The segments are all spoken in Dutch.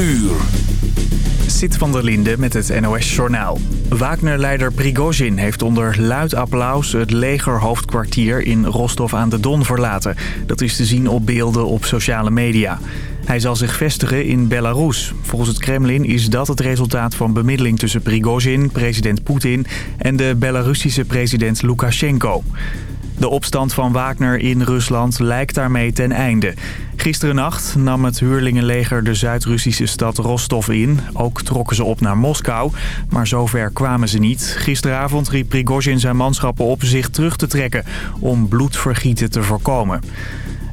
uur. Sit van der Linde met het NOS-journaal. Wagner-leider Prigozhin heeft onder luid applaus het legerhoofdkwartier in Rostov aan de Don verlaten. Dat is te zien op beelden op sociale media. Hij zal zich vestigen in Belarus. Volgens het Kremlin is dat het resultaat van bemiddeling tussen Prigozhin, president Poetin en de Belarusische president Lukashenko. De opstand van Wagner in Rusland lijkt daarmee ten einde. Gisteren nacht nam het huurlingenleger de Zuid-Russische stad Rostov in. Ook trokken ze op naar Moskou, maar zover kwamen ze niet. Gisteravond riep Prigozhin zijn manschappen op zich terug te trekken... om bloedvergieten te voorkomen.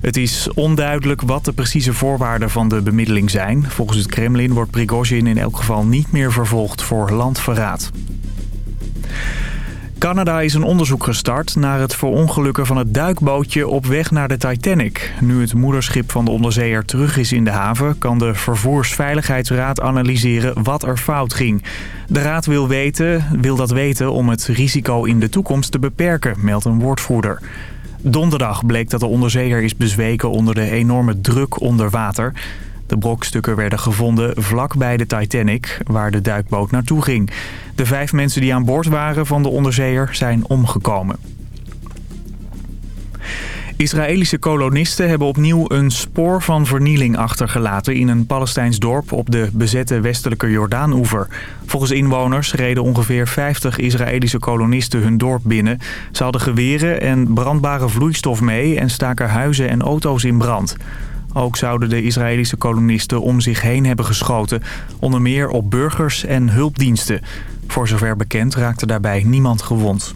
Het is onduidelijk wat de precieze voorwaarden van de bemiddeling zijn. Volgens het Kremlin wordt Prigozhin in elk geval niet meer vervolgd voor landverraad. Canada is een onderzoek gestart naar het verongelukken van het duikbootje op weg naar de Titanic. Nu het moederschip van de onderzeeër terug is in de haven... kan de Vervoersveiligheidsraad analyseren wat er fout ging. De raad wil, weten, wil dat weten om het risico in de toekomst te beperken, meldt een woordvoerder. Donderdag bleek dat de onderzeeër is bezweken onder de enorme druk onder water... De brokstukken werden gevonden vlak bij de Titanic, waar de duikboot naartoe ging. De vijf mensen die aan boord waren van de onderzeeër zijn omgekomen. Israëlische kolonisten hebben opnieuw een spoor van vernieling achtergelaten in een Palestijns dorp op de bezette westelijke Jordaanoever. Volgens inwoners reden ongeveer 50 Israëlische kolonisten hun dorp binnen. Ze hadden geweren en brandbare vloeistof mee en staken huizen en auto's in brand. Ook zouden de Israëlische kolonisten om zich heen hebben geschoten. Onder meer op burgers en hulpdiensten. Voor zover bekend raakte daarbij niemand gewond.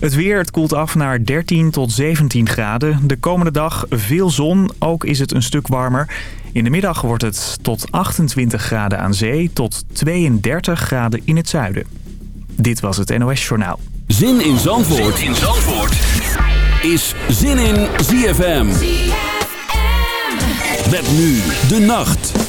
Het weer, het koelt af naar 13 tot 17 graden. De komende dag veel zon, ook is het een stuk warmer. In de middag wordt het tot 28 graden aan zee tot 32 graden in het zuiden. Dit was het NOS Journaal. Zin in Zandvoort, zin in Zandvoort. is Zin in ZFM. Met nu de nacht.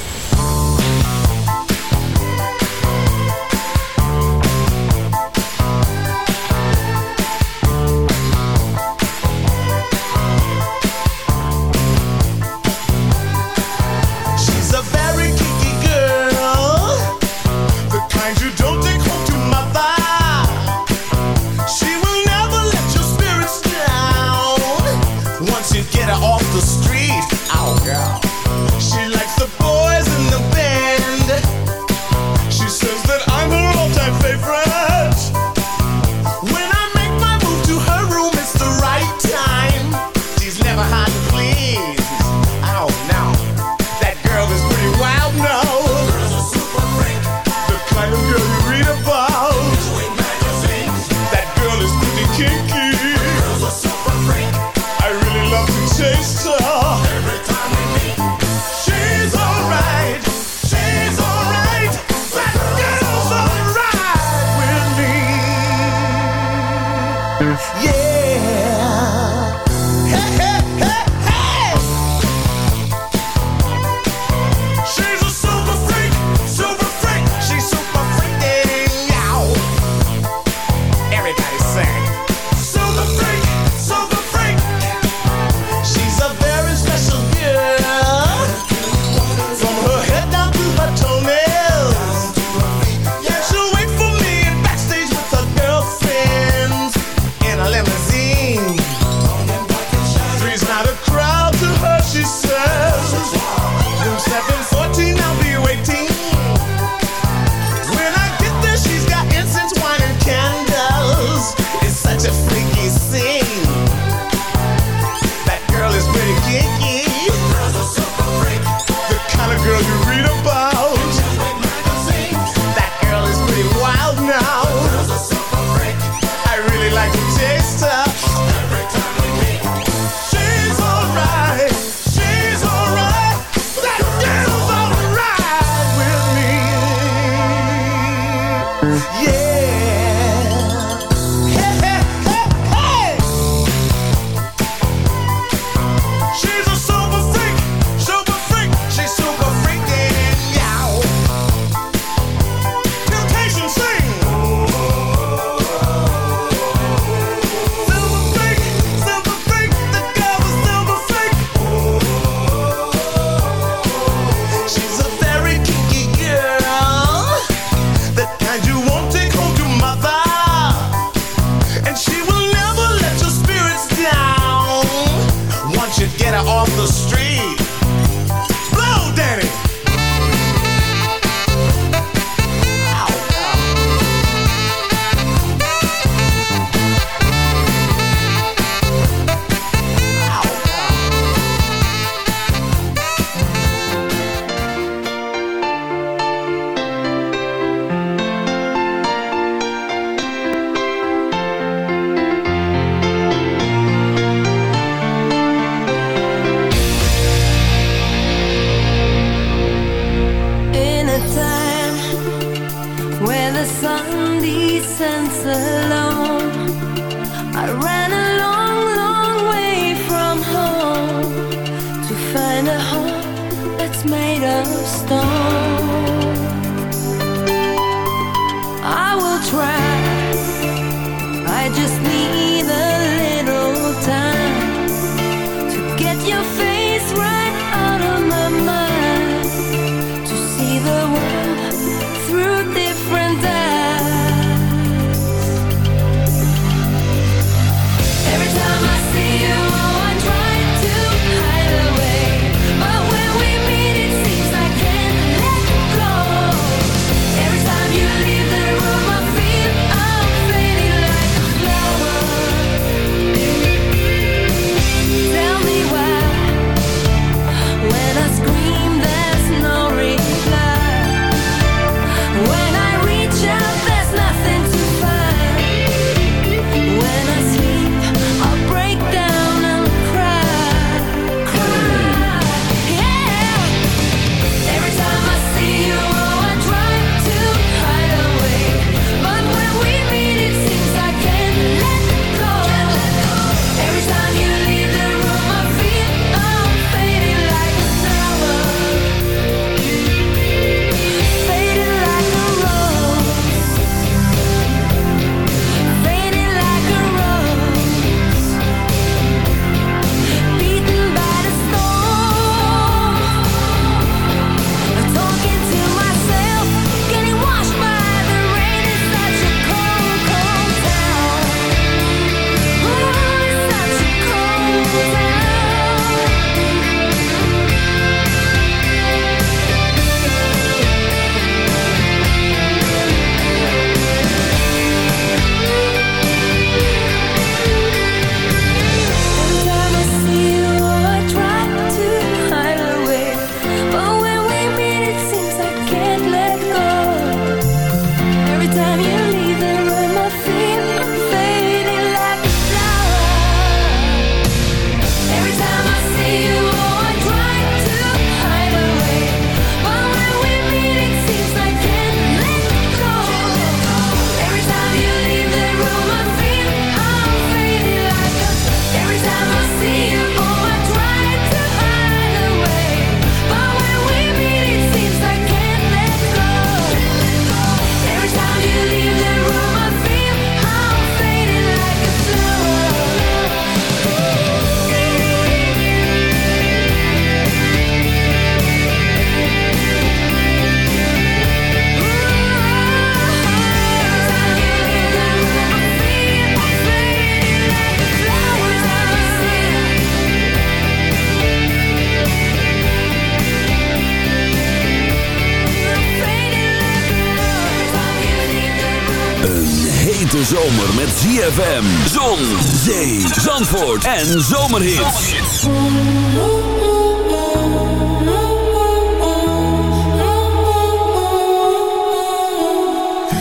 Zon, Zee, Zandvoort en Zomerhits.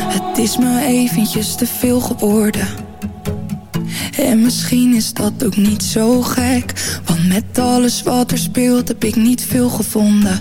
Het is me eventjes te veel geworden. En misschien is dat ook niet zo gek. Want met alles wat er speelt heb ik niet veel gevonden.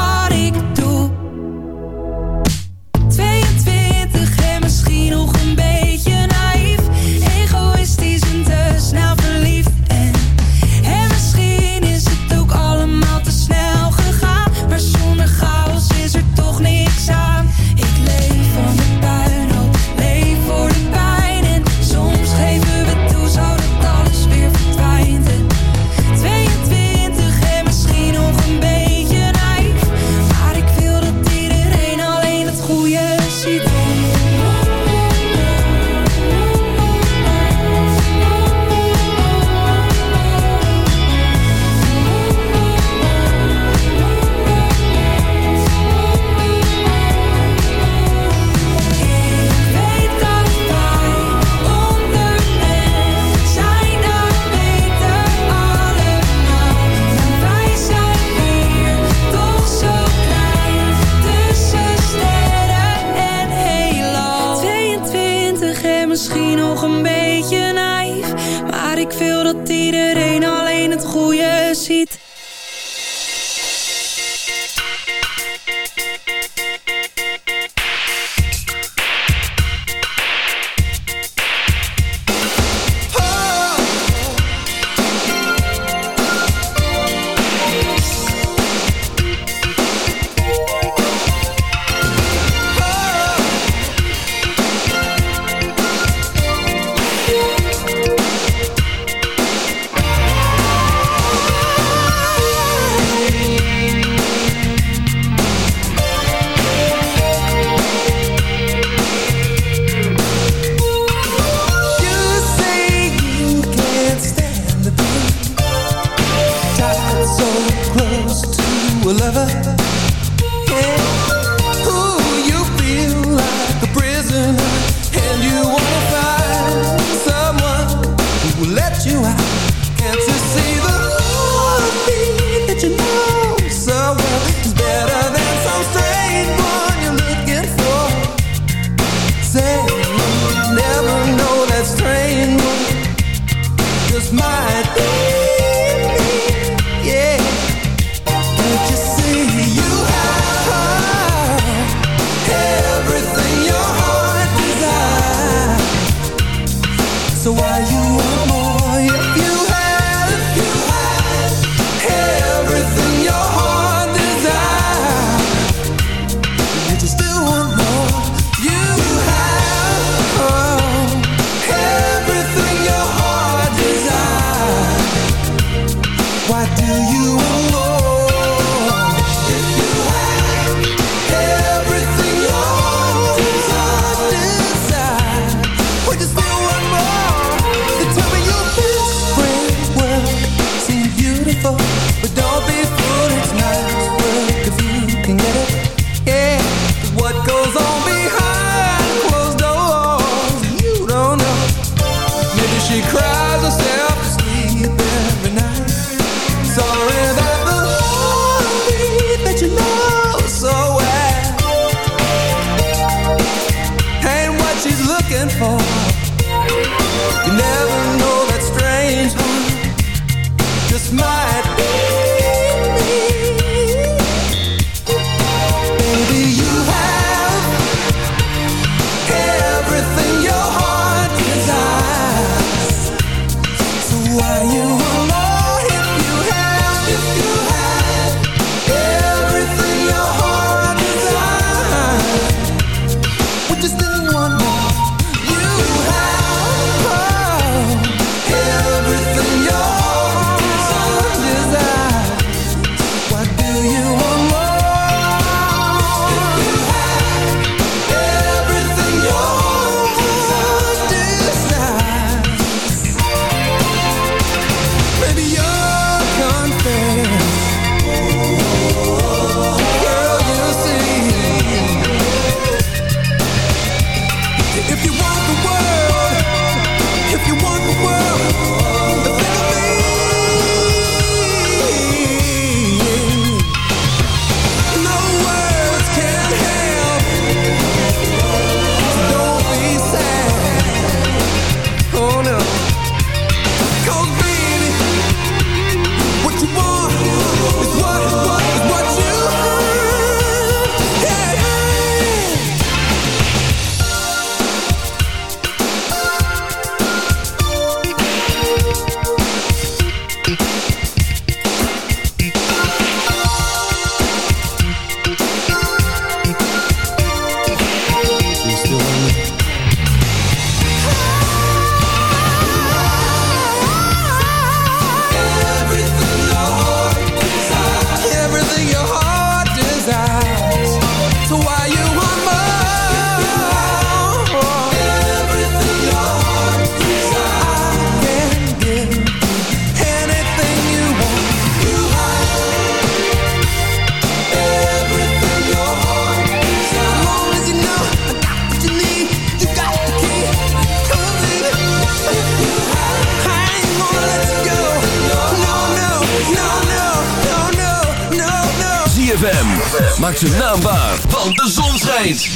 de zon schijnt.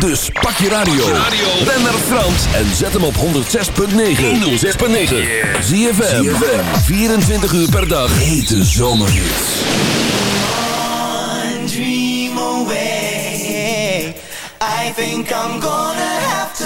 Dus pak je radio. Ben naar Frans en zet hem op 106.9. 106.9. ZFM. 24 uur per dag. Hete zomerhits. dream away. I think I'm gonna have to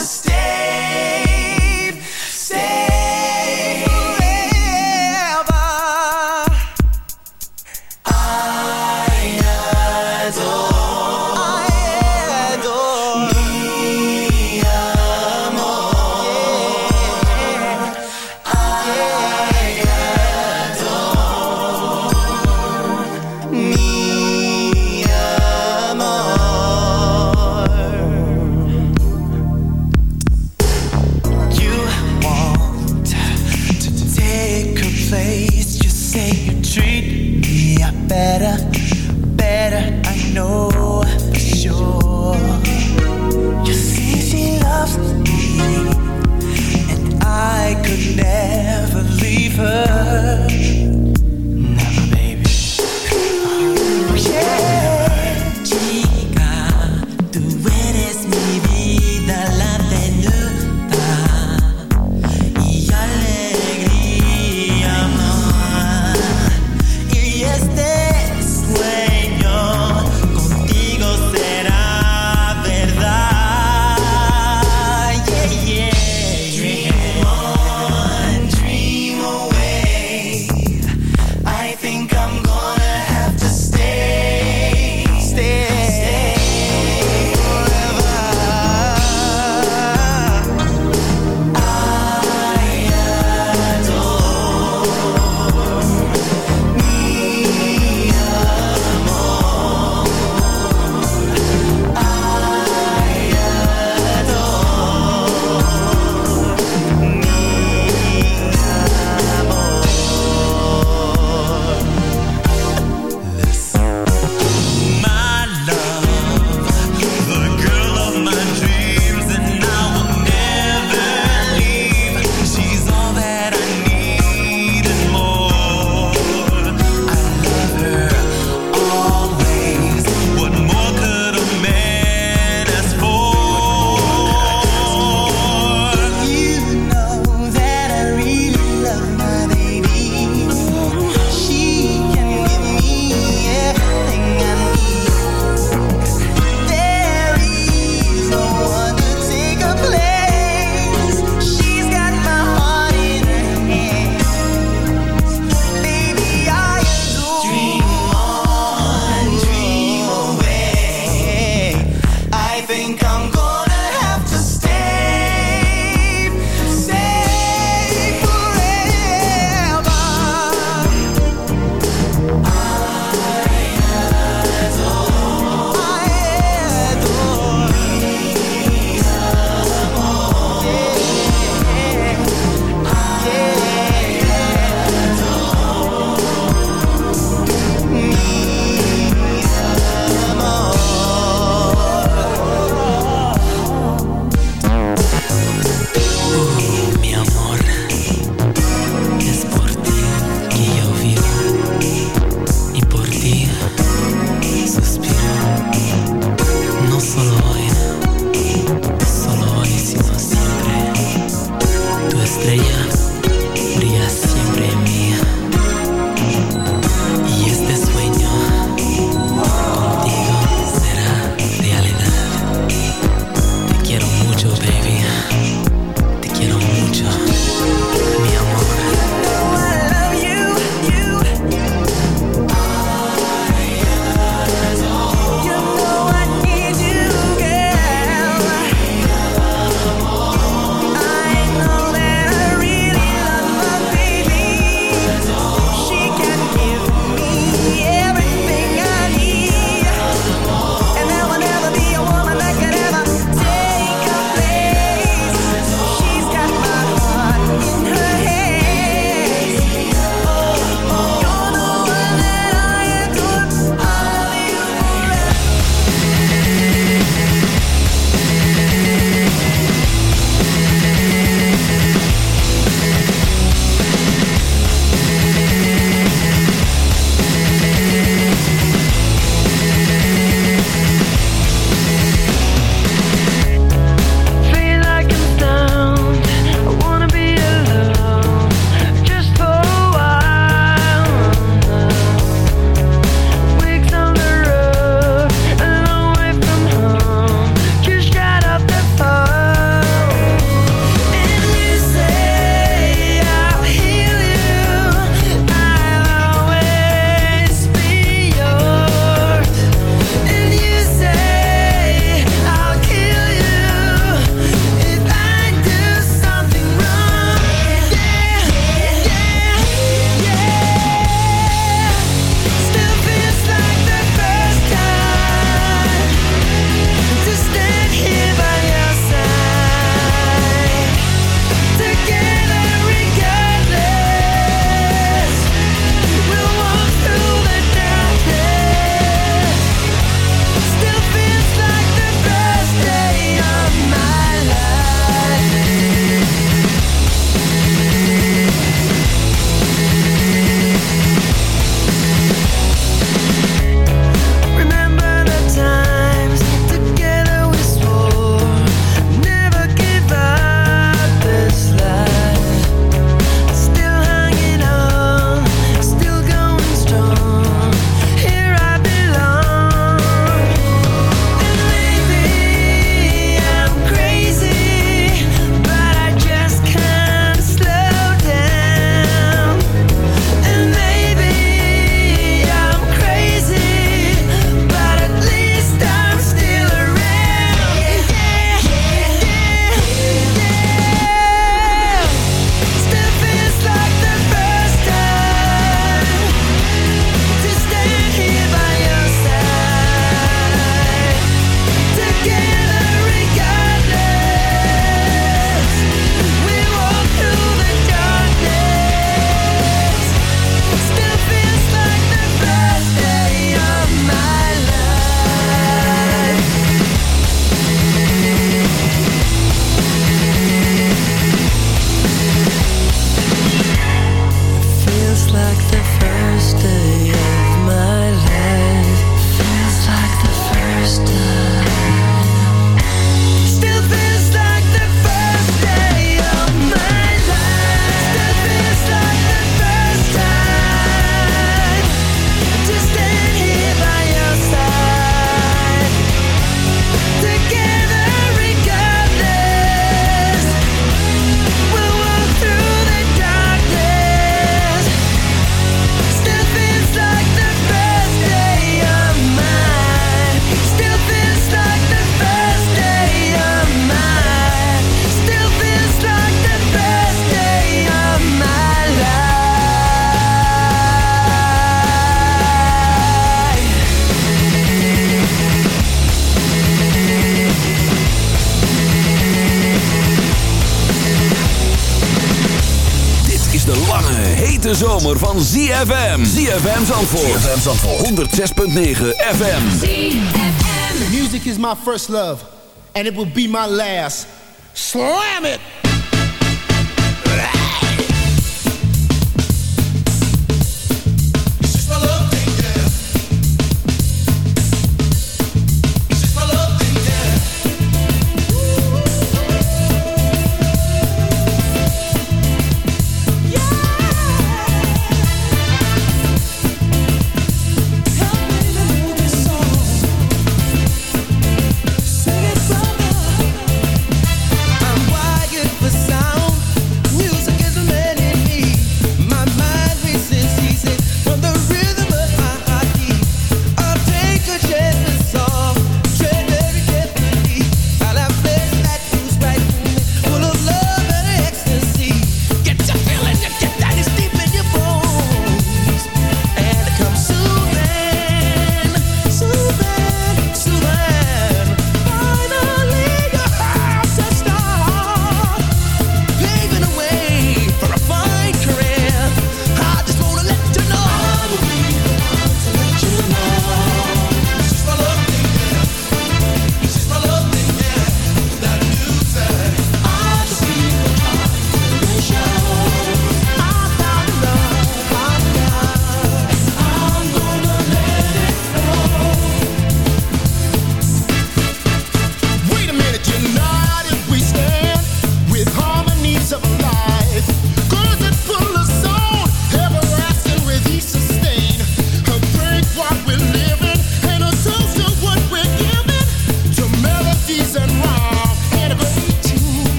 zomer van ZFM. ZFM Zandvoort. ZFM Zandvoort. 106.9 FM. ZFM. Music is my first love. And it will be my last. Slam it!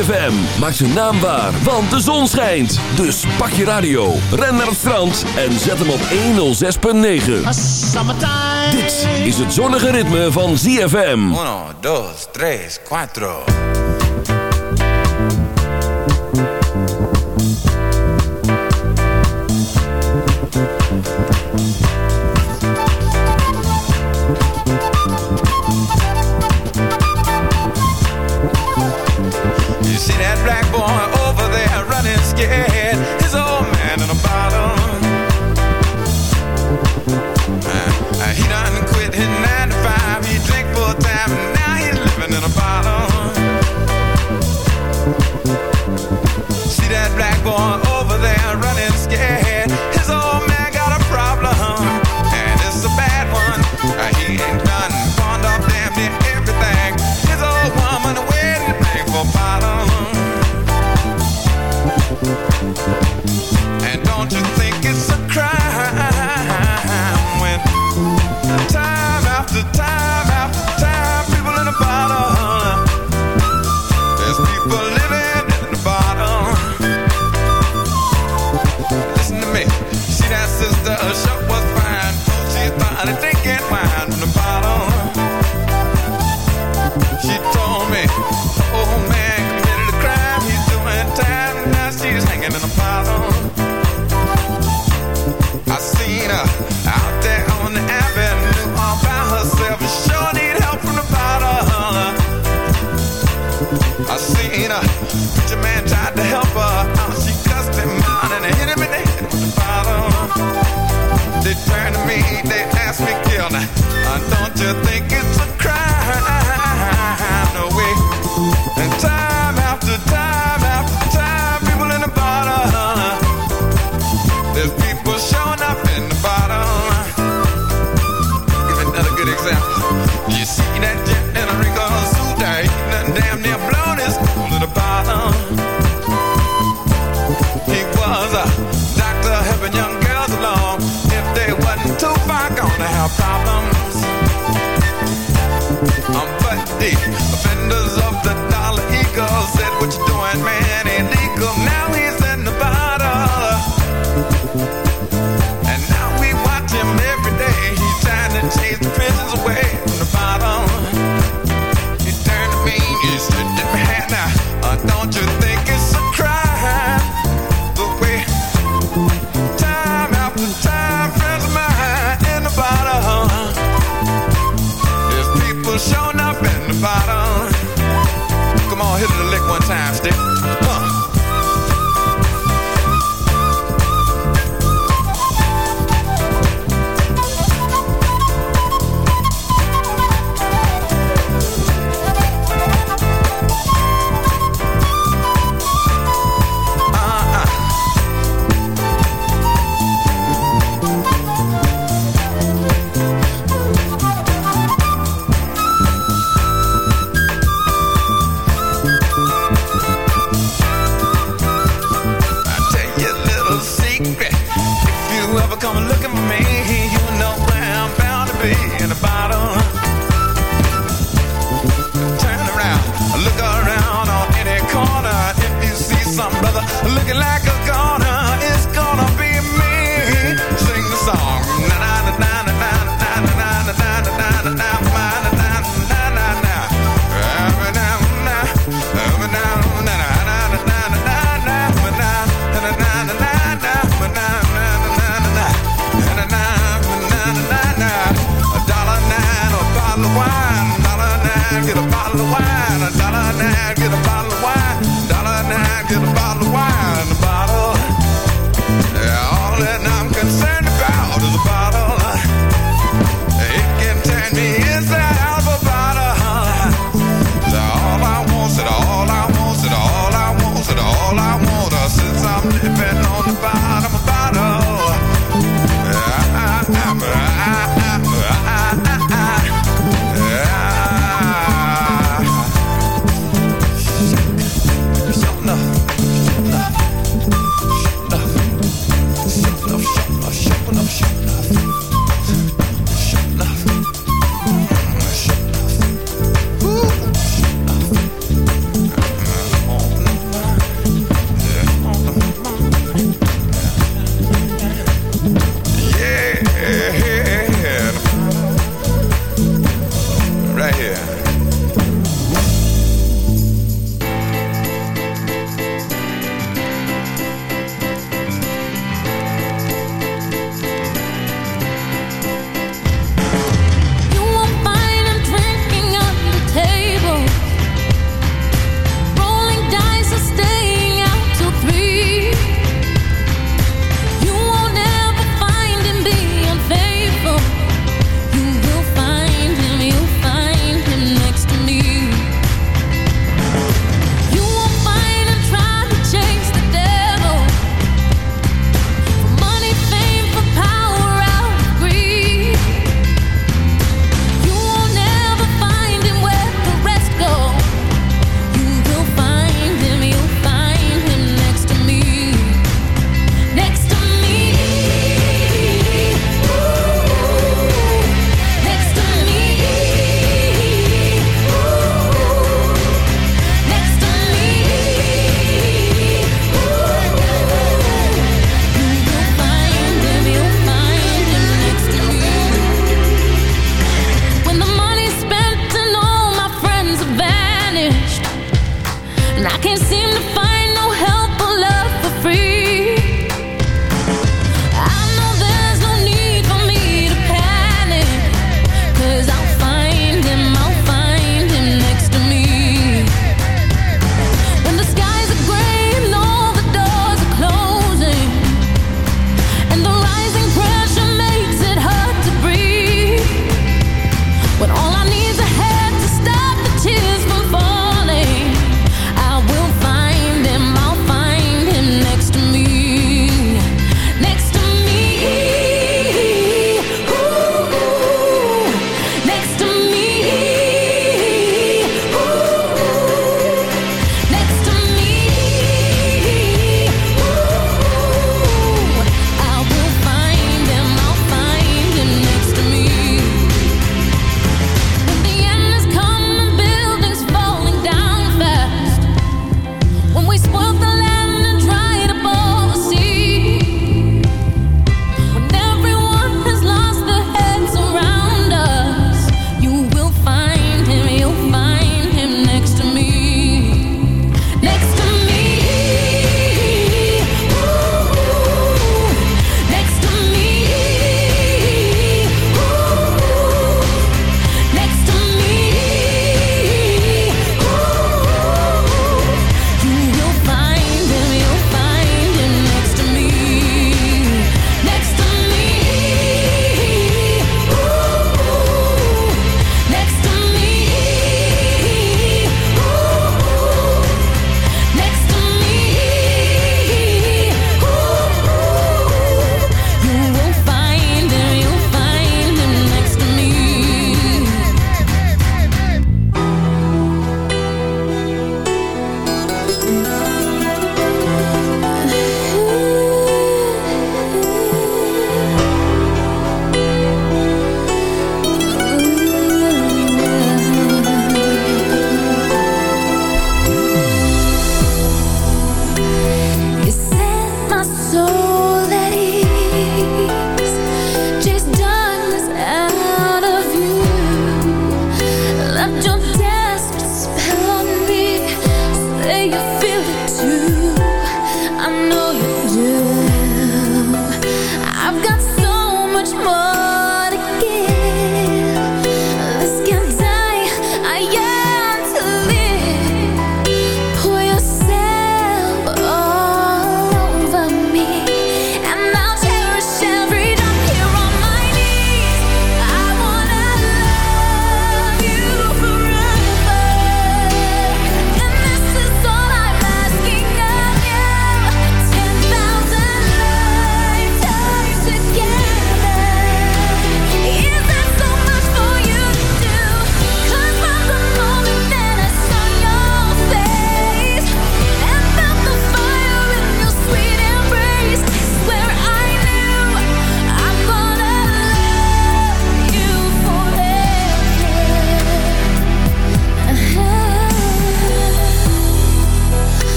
ZFM. Maak zijn naam waar, want de zon schijnt. Dus pak je radio, ren naar het strand en zet hem op 106.9. Dit is het zonnige ritme van ZFM. 1, 2, 3, 4...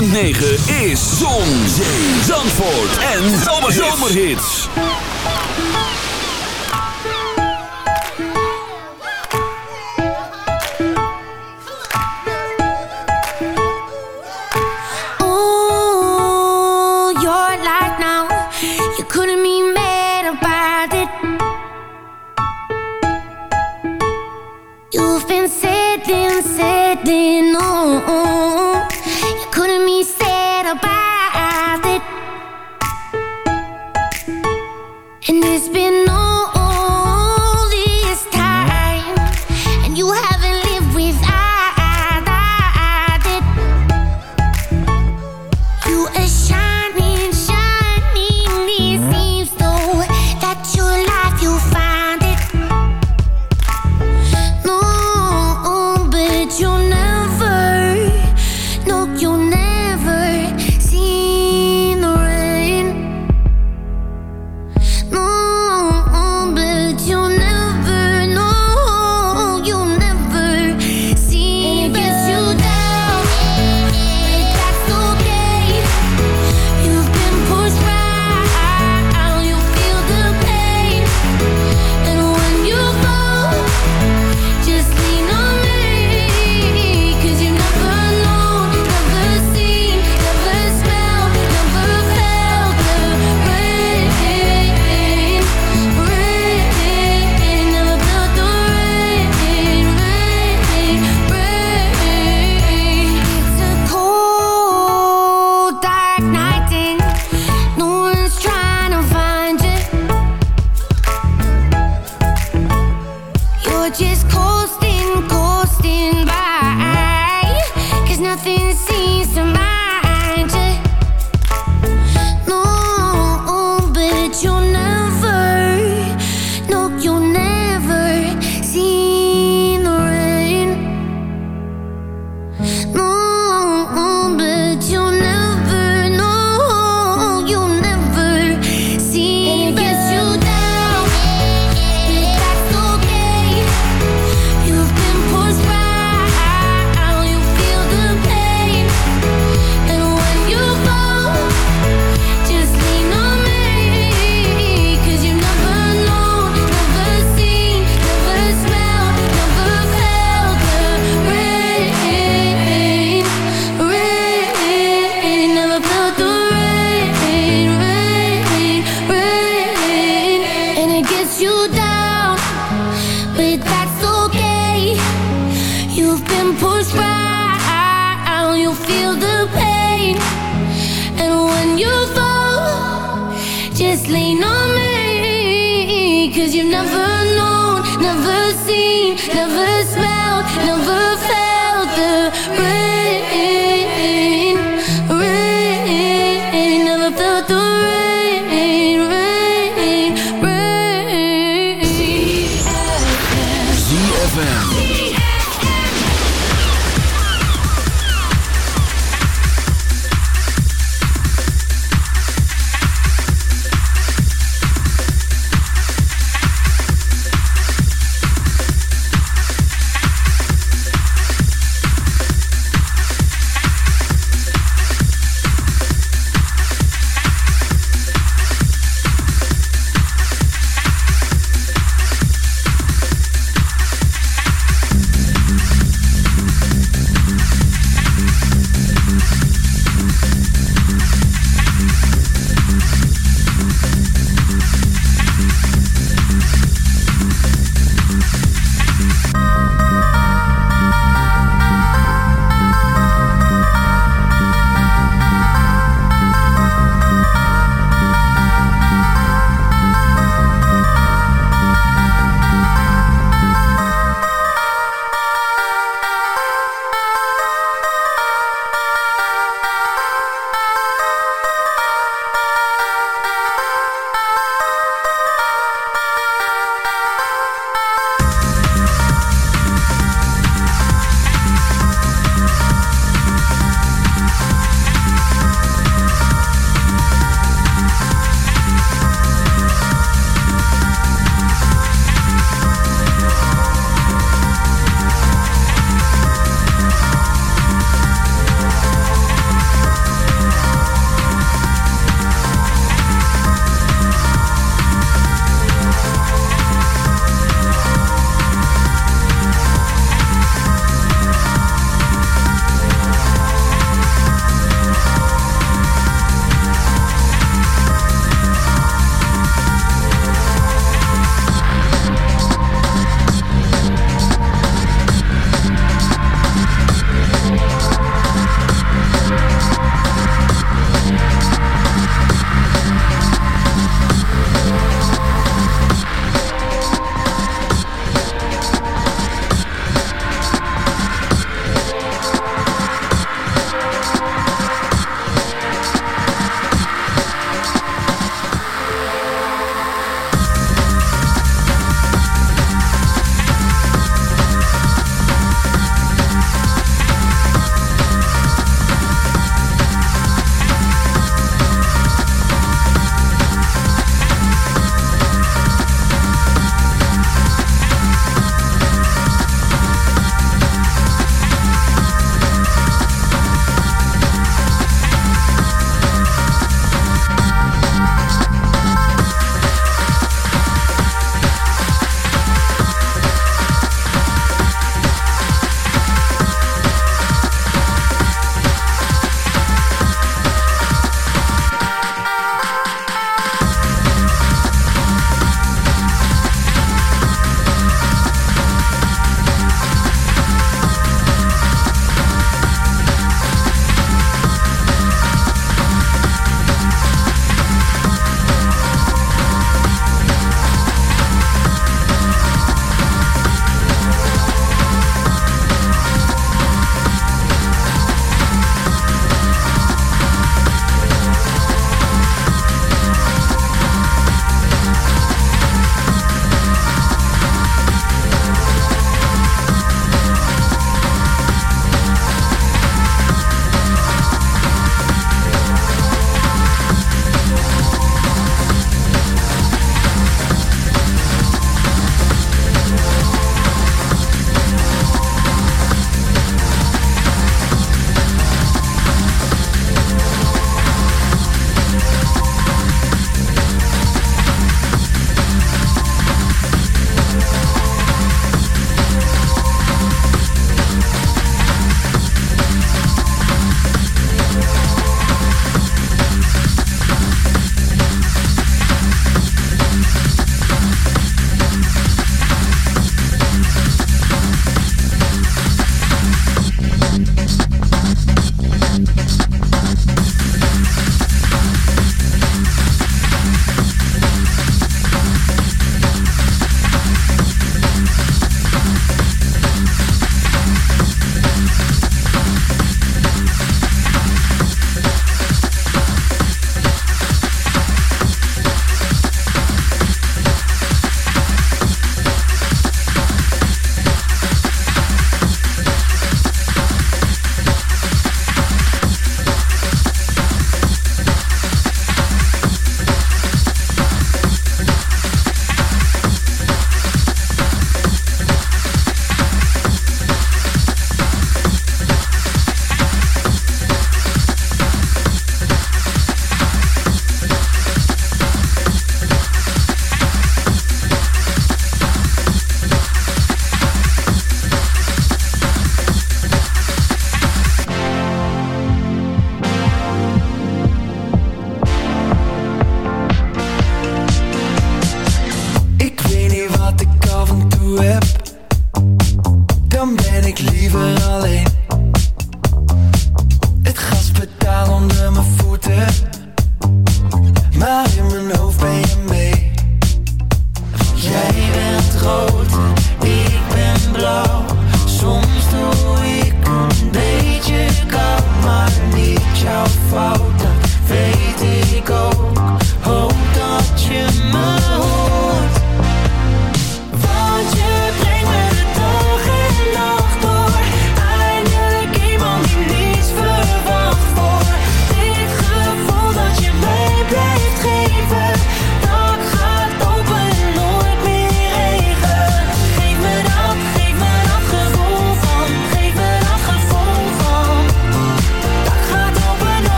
9 is Zon, Zee, Zandvoort en Zomerhits. Oh you're light now, you couldn't be mad about it. You've been sitting, sitting on.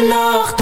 nog